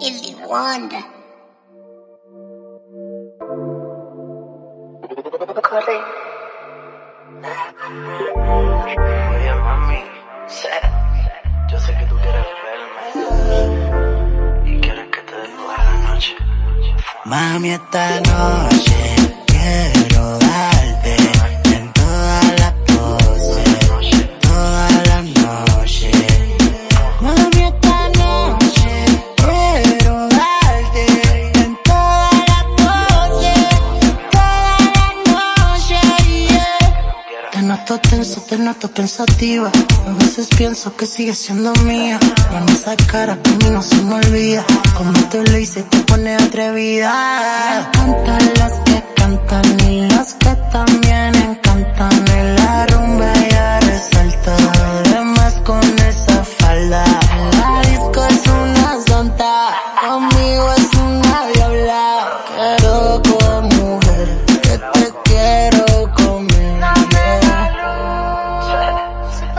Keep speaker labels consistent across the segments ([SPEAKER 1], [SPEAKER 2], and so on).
[SPEAKER 1] Illy Wanda. Corre.
[SPEAKER 2] Oye, mami, yo sé que tú quieres verme y quieres que te dé toda la noche.
[SPEAKER 3] Mami, esta noche noto tenso, te noto pensativa. A veces pienso que sigues siendo mía. Con esa cara que a mí no se me olvida. Como te lo hice, te pone atrevida. Me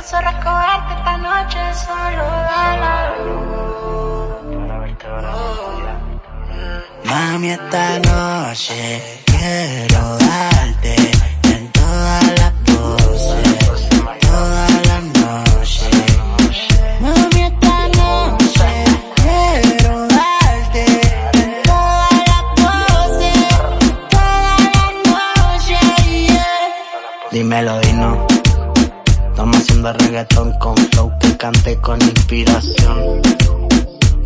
[SPEAKER 1] Si paso a recogerte esta noche, solo da la luz.
[SPEAKER 3] Mami, esta noche quiero darte en toda la pose, toda la noche. Mami, esta noche quiero darte en toda la pose, toda la noche. yeah. Dímelo, haciendo reggaetón con flow que cante con inspiración.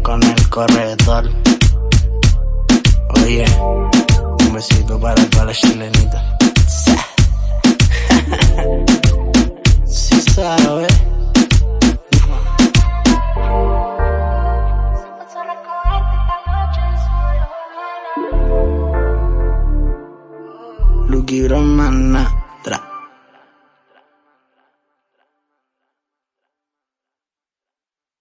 [SPEAKER 3] Con el corredor. Oye, un besito para toda la chilenita. Sí sabe.
[SPEAKER 1] Si la luz.
[SPEAKER 3] Lucky Bromana, tra.